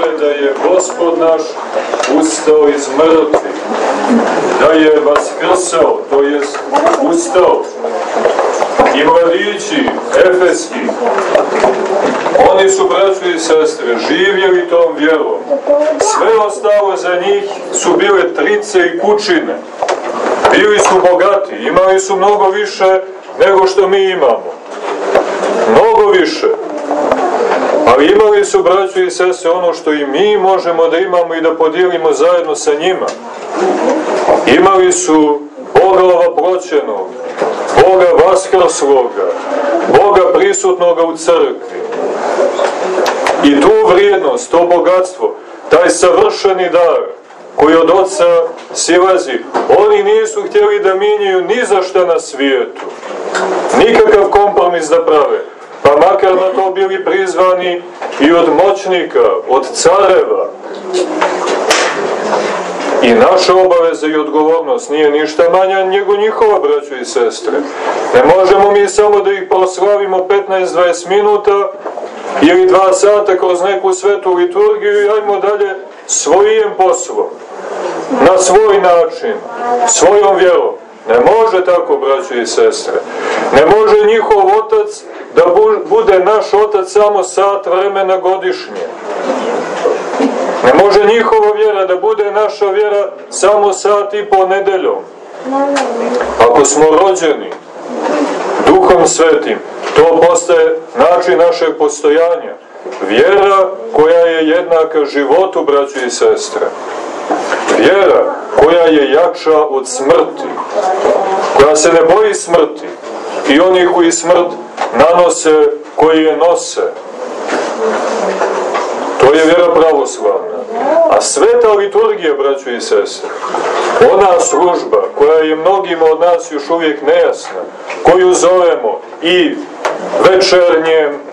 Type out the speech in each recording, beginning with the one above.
vjere da je Gospod naš ustao iz mrtvih, da je vaskrsao, to jest ustao. I mladići, efeski, oni su, braćo i sestre, živjeli tom vjerom. Sve ostalo za njih su bile trice i kućine. Bili su bogati, imali su mnogo više nego što mi imamo. Mnogo više. Ali imali su, braćo i sese, ono što i mi možemo da imamo i da podijelimo zajedno sa njima. Imali su Boga ovoproćenog, Boga vaskrsloga, Boga prisutnoga u crkvi. I tu vrijednost, to bogatstvo, taj savršeni dar, koji od oca silazi, oni nisu htjeli da minjaju ni za šta na svijetu. Nikakav kompromis da prave. Pa makar na to bili prizvani i od moćnika, od careva. I naša obaveza i odgovornost nije ništa manja nego njihova, braćo i sestre. Ne možemo mi samo da ih proslavimo 15-20 minuta ili dva sata kroz neku svetu liturgiju i ajmo dalje svojim poslom, na svoj način, svojom vjerom. Ne može tako, braćo i sestre. Ne može njihov otac da bude naš otac samo sat vremena godišnje. Ne može njihova vjera da bude naša vjera samo sat i po nedeljom. Ako smo rođeni duhom svetim, to postaje način našeg postojanja. Vjera koja je jednaka životu, braćo i sestre. Vjera koja je jača od smrti, koja se ne boji smrti i oni koji smrt nanose, koji je nose. To je vjera pravoslavna. A sveta liturgija, braćo i sestre, ona služba koja je mnogima od nas još uvijek nejasna, koju zovemo i večernjem,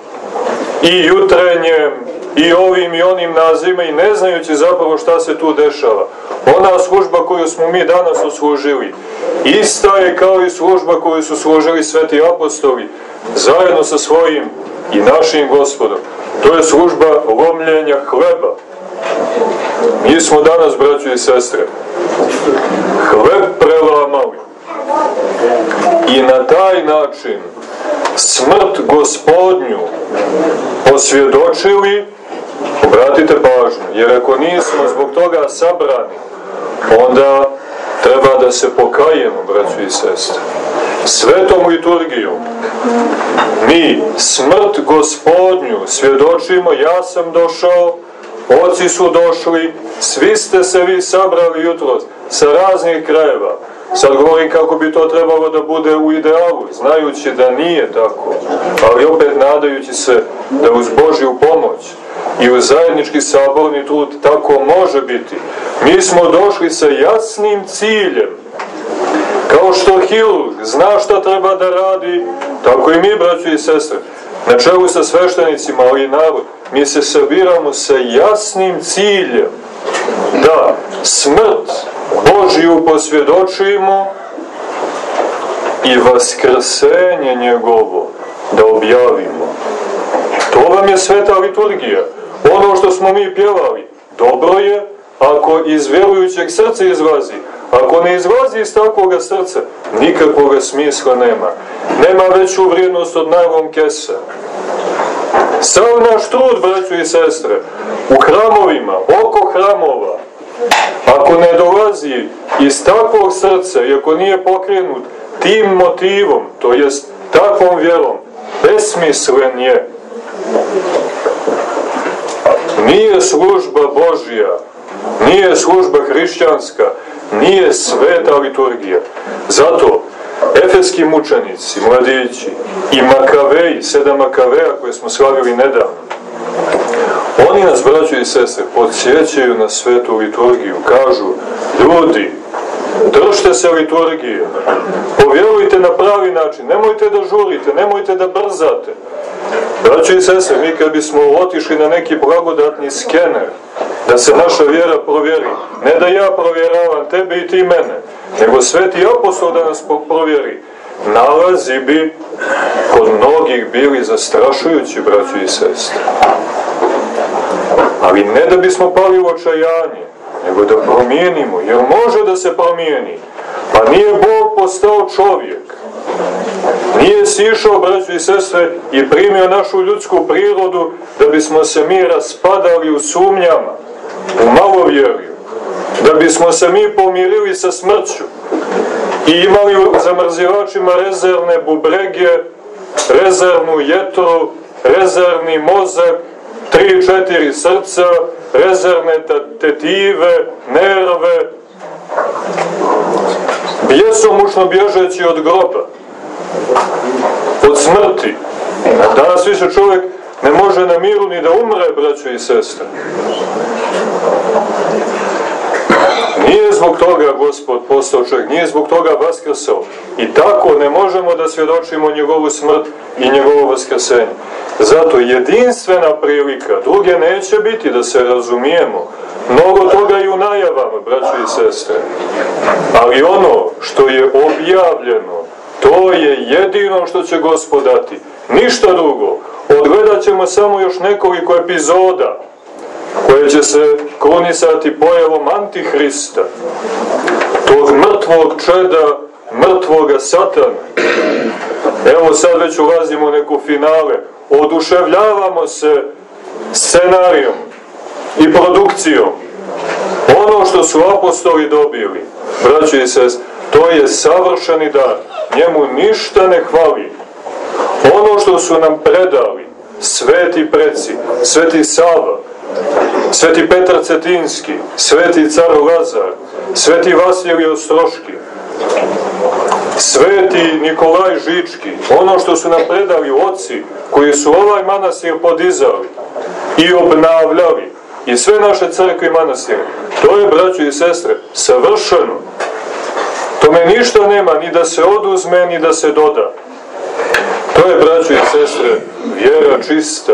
i jutrenjem, i ovim i onim nazivima i ne znajući zapravo šta se tu dešava. Ona služba koju smo mi danas uslužili, ista je kao i služba koju su služili sveti apostoli, zajedno sa svojim i našim gospodom. To je služba lomljenja hleba. Mi smo danas, braćo i sestre, hleb prelamali. I na taj način smrt gospodnju posvjedočili, obratite pažnju, jer ako nismo zbog toga sabrani, onda treba da se pokajemo, braćo i sestre. Svetom liturgijom mi smrt gospodnju svjedočimo, ja sam došao, oci su došli, svi ste se vi sabrali jutro sa raznih krajeva. Sad govorim kako bi to trebalo da bude u idealu, znajući da nije tako, ali opet nadajući se da uz Božju pomoć i u zajednički saborni trud tako može biti. Mi smo došli sa jasnim ciljem, kao što hirurg zna šta treba da radi, tako i mi, braćo i sestre, na čelu sa sveštenicima, ali i narod, mi se sabiramo sa jasnim ciljem da smrt Božiju posvjedočimo i vaskrsenje njegovo da objavimo. To vam je sveta liturgija. Ono što smo mi pjevali, dobro je ako iz vjerujućeg srca izlazi. Ako ne izlazi iz takvog srca, nikakvog smisla nema. Nema veću vrijednost od najvom kesa. Sav naš trud, braćo i sestre, u hramovima, oko hramova, ako ne dolazi iz takvog srca i ako nije pokrenut tim motivom, to jest takvom vjerom, besmislen je. Nije služba Božija, nije služba hrišćanska, nije sveta liturgija. Zato efeski mučenici, mladići i makaveji, sedam makaveja koje smo slavili nedavno, oni nas, braćo i sestre, podsjećaju na svetu liturgiju, kažu, ljudi, držite se liturgije, povjerujte na pravi način, nemojte da žurite, nemojte da brzate. Braćo i sestre, mi kad bismo otišli na neki blagodatni skener, da se naša vjera provjeri, ne da ja provjeravam tebe i ti mene, nego sveti apostol da nas provjeri, nalazi bi kod mnogih bili zastrašujući, braćo i sestre. Ali ne da bismo pali u očajanje, nego da promijenimo, jer može da se promijeni. Pa nije Bog postao čovjek. Nije si išao, braću i sestre, i primio našu ljudsku prirodu da bismo se mi raspadali u sumnjama, u malovjerju, da bismo se mi pomirili sa smrću i imali u zamrzivačima rezervne bubrege, rezervnu jetru, rezervni mozak, tri, četiri srca, rezervne tetive, nerve, bjesomučno bježeći od groba, od smrti. Danas više čovjek ne može na miru ni da umre, braćo i sestre. Zbog toga Gospod postao čovjek, nije zbog toga vaskrsao. I tako ne možemo da svjedočimo njegovu smrt i njegovo vaskrsenje. Zato jedinstvena prilika, druge neće biti da se razumijemo. Mnogo toga i u najavama, braći i sestre. Ali ono što je objavljeno, to je jedino što će Gospod dati. Ništa drugo. Odgledat ćemo samo još nekoliko epizoda koje će se kronisati pojavom Antihrista, tog mrtvog čeda, mrtvoga satana. Evo sad već ulazimo u neku finale, oduševljavamo se scenarijom i produkcijom. Ono što su apostoli dobili, braći i to je savršeni dar. Njemu ništa ne hvali. Ono što su nam predali, sveti preci, sveti Sava, sveti Petar Cetinski, sveti car Lazar, sveti Vasilij Ostroški, sveti Nikolaj Žički, ono što su nam predali oci koji su ovaj manastir podizali i obnavljali i sve naše crkve i manastire, to je, braćo i sestre, savršeno. Tome ništa nema, ni da se oduzme, ni da se doda. To je, braćo i sestre, vjera čista.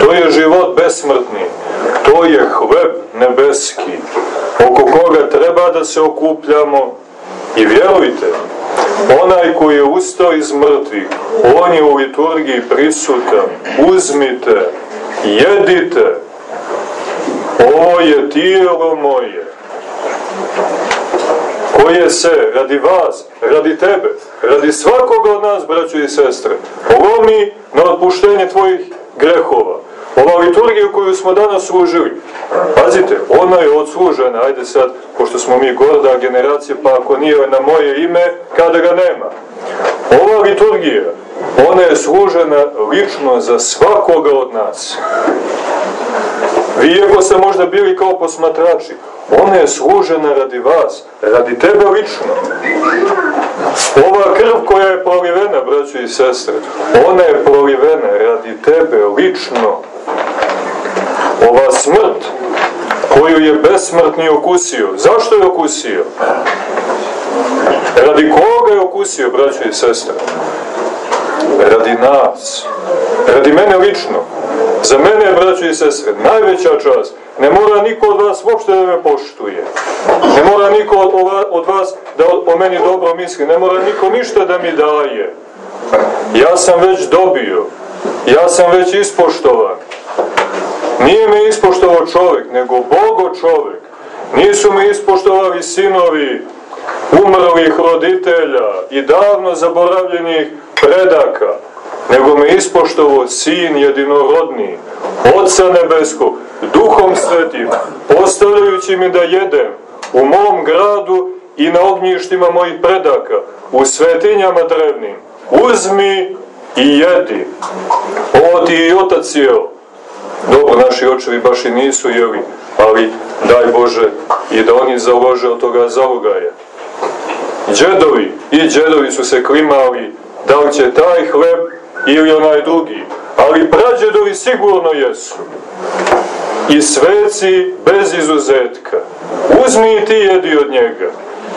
To je život besmrtni. To je hleb nebeski, oko koga treba da se okupljamo. I vjerujte, onaj koji je ustao iz mrtvih, on je u liturgiji prisutan. Uzmite, jedite, ovo je tijelo moje, koje se radi vas, radi tebe, radi svakoga od nas, braćo i sestre, lomi na otpuštenje tvojih grehova. Ova liturgija koju smo danas služili, pazite, ona je odslužena, ajde sad, pošto smo mi gorda generacija, pa ako nije na moje ime, kada ga nema. Ova liturgija, ona je služena lično za svakoga od nas. Vi, iako ste možda bili kao posmatrači, ona je služena radi vas, radi tebe lično. Ova krv koja je prolivena, braćo i sestre, ona je prolivena radi tebe lično. Ova smrt koju je besmrtni okusio, zašto je okusio? Radi koga je okusio, braćo i sestre? Radi nas. Radi mene lično. Za mene, braćo i sestre, najveća čast. Ne mora niko od vas uopšte da me poštuje. Ne mora niko od vas da o meni dobro misli. Ne mora niko ništa da mi daje. Ja sam već dobio. Ja sam već ispoštovan. Nije me ispoštovao čovjek, nego Bogo čovjek. Nisu me ispoštovali sinovi umrlih roditelja i davno zaboravljenih predaka nego me ispoštovo sin jedinorodni, Otca nebeskog, duhom svetim, postavljajući mi da jedem u mom gradu i na ognjištima mojih predaka, u svetinjama drevnim. Uzmi i jedi. Ovo ti i otac jeo. Dobro, naši očevi baš i nisu jeli, ali daj Bože i da oni založe od toga zalogaja. Džedovi i džedovi su se klimali da li će taj hleb ili onaj drugi, ali prađedovi sigurno jesu. I sveci bez izuzetka. Uzmi i ti jedi od njega.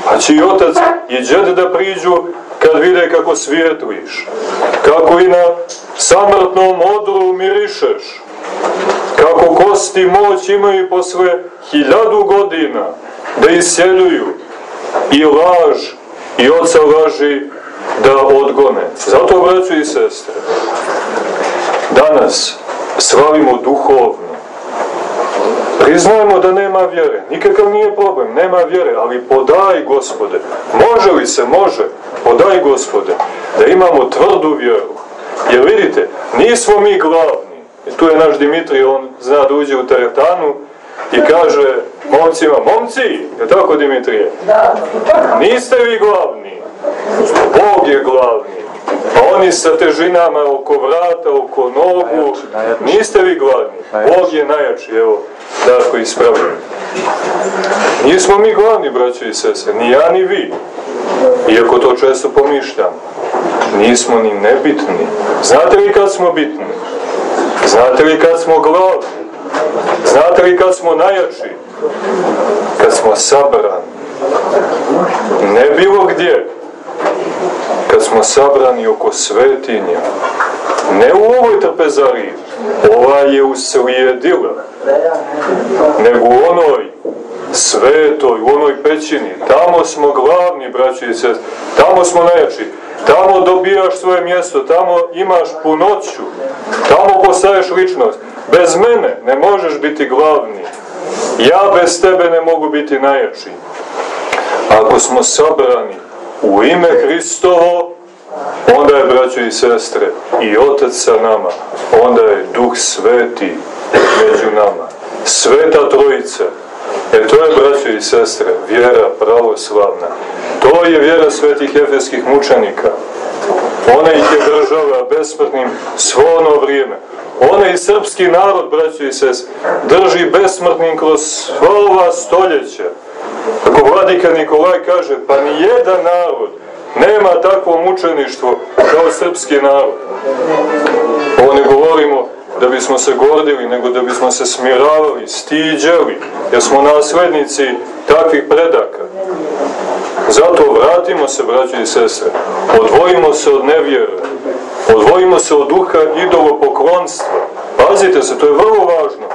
Pa će i otac i džed da priđu kad vide kako svijetliš. Kako i na samrtnom odru mirišeš. Kako kosti moć imaju posle hiljadu godina da isjeljuju i laž i oca laži da odgone. Zato, braćo i sestre, danas slavimo duhovno. Nema vjere, nikakav nije problem, nema vjere, ali podaj gospode. Može li se? Može. Podaj gospode. Da imamo tvrdu vjeru. Jer vidite, nismo mi glavni. Tu je naš Dimitri, on zna da uđe u teretanu i kaže momcima, momci, je tako Dimitrije? Da. Niste vi glavni. Bog je glavni. A oni sa težinama oko vrata, oko nogu, niste vi gladni. Bog je najjači, evo, Darko ispravio. Nismo mi glavni, braćo i sese, ni ja ni vi. Iako to često pomišljam. Nismo ni nebitni. Znate li kad smo bitni? Znate li kad smo glavni? Znate li kad smo najjači? Kad smo sabrani. Ne bilo gdje kad smo sabrani oko svetinja, ne u ovoj trpezariji, ova je uslijedila, nego u onoj svetoj, u onoj pećini, tamo smo glavni, braći i sest, tamo smo najjači, tamo dobijaš svoje mjesto, tamo imaš punoću, tamo postaješ ličnost. Bez mene ne možeš biti glavni, ja bez tebe ne mogu biti najjači. Ako smo sabrani u ime Hristovo, onda je, braćo i sestre, i Otac sa nama, onda je Duh Sveti među nama. Sveta Trojica. E to je, braćo i sestre, vjera pravoslavna. To je vjera svetih efeskih mučenika. Ona ih je držala besmrtnim svo ono vrijeme. Ona i srpski narod, braćo i sestre, drži besmrtnim kroz sva ova stoljeća. Kako vladika Nikolaj kaže, pa ni jedan narod nema takvo mučeništvo kao srpski narod. Ovo ne govorimo da bismo se gordili, nego da bismo se smiravali, stiđali, jer smo naslednici takvih predaka. Zato vratimo se, braći i sestre, odvojimo se od nevjere, odvojimo se od duha idolopoklonstva. Pazite se, to je vrlo važno.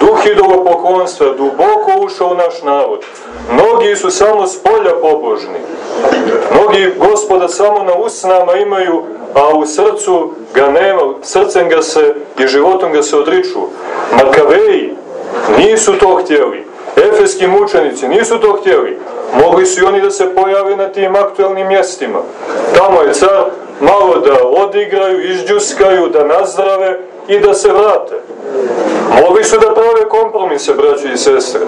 Duh idolopoklonstva duboko ušao u naš narod. Mnogi su samo s polja pobožni. Mnogi gospoda samo na usnama imaju, a u srcu ga nema, srcem ga se i životom ga se odriču. Makaveji nisu to htjeli. Efeski mučenici nisu to htjeli. Mogli su i oni da se pojave na tim aktuelnim mjestima. Tamo je car malo da odigraju, izđuskaju, da nazdrave i da se vrate. Mogli su da kompromise, braći i sestre.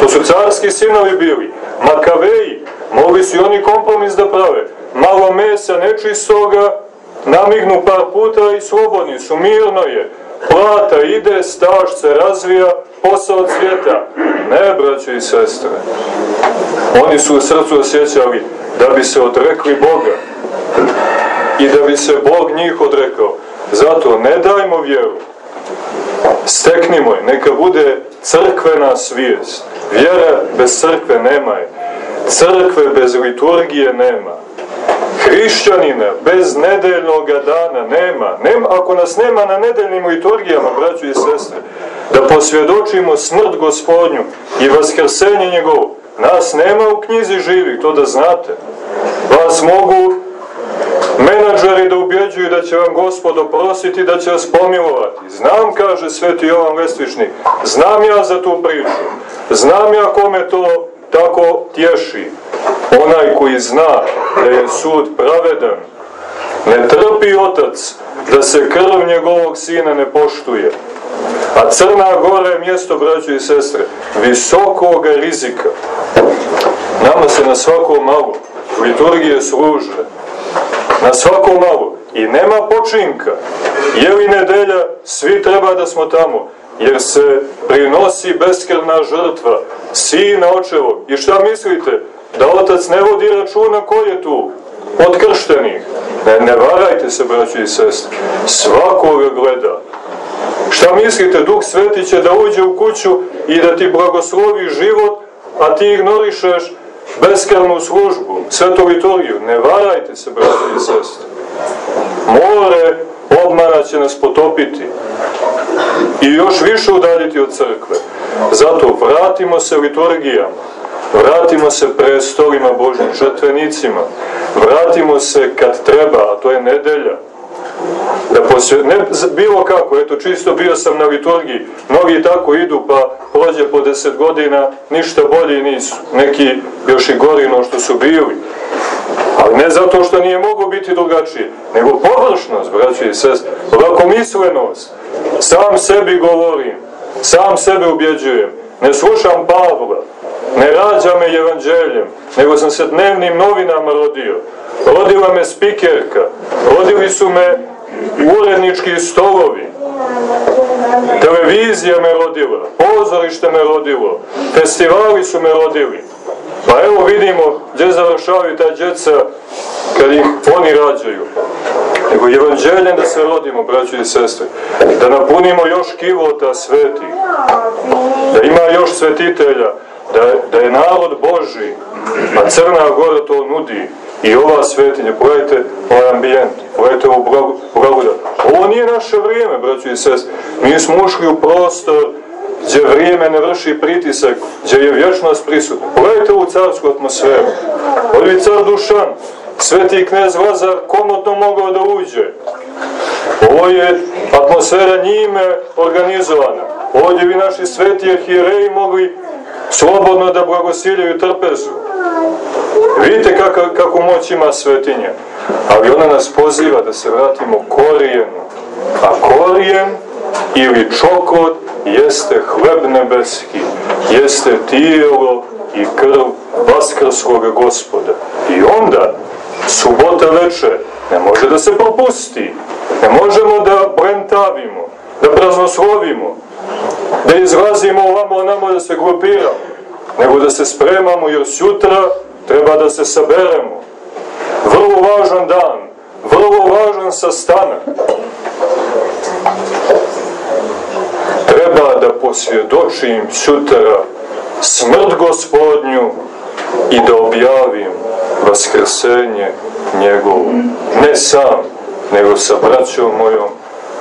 To su carski sinovi bili. Makaveji, mogli su i oni kompromis da prave. Malo mesa nečistoga, namignu par puta i slobodni su, mirno je. Plata ide, staž se razvija, posao cvjeta. Ne, braći i sestre. Oni su u srcu osjećali da bi se odrekli Boga i da bi se Bog njih odrekao. Zato ne dajmo vjeru, steknimo je, neka bude crkvena svijest. Vjera bez crkve nema je. Crkve bez liturgije nema. Hrišćanina bez nedeljnog dana nema. nema. Ako nas nema na nedeljnim liturgijama, braću i sestre, da posvjedočimo smrt gospodnju i vaskrsenje njegovu, nas nema u knjizi živih, to da znate. Vas mogu menadžeri da ubjeđuju da će vam gospod oprostiti, da će vas pomilovati. Znam, kaže sveti Jovan Lestvičnik, znam ja za tu priču. Znam ja kome to tako tješi. Onaj koji zna da je sud pravedan, ne trpi otac da se krv njegovog sina ne poštuje. A Crna Gora je mjesto, braćo i sestre, visokog rizika. Nama se na svako malo liturgije služe, na svako malo. I nema počinka. Je li nedelja, svi treba da smo tamo, jer se prinosi beskrvna žrtva, sina očevog. I šta mislite? Da otac ne vodi računa ko je tu? Od krštenih. Ne, ne varajte se, braći i sestri. Svakoga gleda. Šta mislite, Duh Sveti će da uđe u kuću i da ti blagoslovi život, a ti ignorišeš beskrvnu službu, svetu liturgiju. Ne varajte se, braći i sestri. More obmana će nas potopiti i još više udaljiti od crkve. Zato vratimo se liturgijama, vratimo se prestolima Božnim žrtvenicima, vratimo se kad treba, a to je nedelja. Da posvje... Ne bilo kako, eto čisto bio sam na liturgiji, mnogi tako idu pa prođe po deset godina, ništa bolji nisu, neki još i gori no što su bili. Ali ne zato što nije mogo biti drugačije, nego površnost, braći i sest, lakomislenost. Sam sebi govorim, sam sebe ubjeđujem, ne slušam Pavla, ne rađa me evanđeljem, nego sam se dnevnim novinama rodio. Rodila me spikerka, rodili su me urednički stolovi, televizija me rodila, pozorište me rodilo, festivali su me rodili. Pa evo vidimo gdje završavaju ta djeca kad ih oni rađaju. Nego evanđeljem da se rodimo, braći i sestre. Da napunimo još kivota sveti. Da ima još svetitelja. Da, da je narod Boži. A Crna Gora to nudi. I ova svetinja, pogledajte ovaj ambijent, pogledajte ovu blagodat. Ovo nije naše vrijeme, braći i sestre. Mi smo ušli u prostor gdje vrijeme ne vrši pritisak, gdje je vječnost prisutna. Pogledajte ovu carsku atmosferu. Ovdje car Dušan, sveti knez Lazar komotno mogao da uđe. Ovo je atmosfera njime organizovana. Ovdje bi naši sveti arhijereji mogli slobodno da blagosiljaju trpezu. Vidite kako, kako moć ima svetinja. Ali ona nas poziva da se vratimo korijenu. A korijen ili čokot jeste hleb nebeski, jeste tijelo i krv vaskrskog gospoda. I onda, subota veče, ne može da se propusti. Ne možemo da brentavimo, da praznoslovimo, da izlazimo ovamo onamo da se grupiramo, nego da se spremamo jer sutra treba da se saberemo. Vrlo važan dan, vrlo važan sastanak. Treba da posvjedočim sutra smrt gospodnju i da objavim vaskrsenje njegovo. Ne sam, nego sa braćom mojom,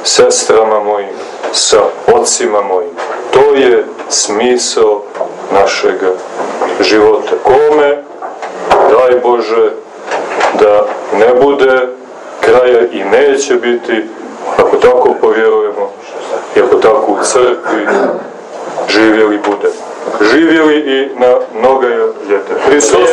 sestrama mojim, sa ocima mojim. To je smisao našeg života. Kome, Daj Bože da ne bude kraja i neće biti ako tako povjerujemo i ako tako u crkvi živjeli bude. Živjeli i na mnoga ljete Hristos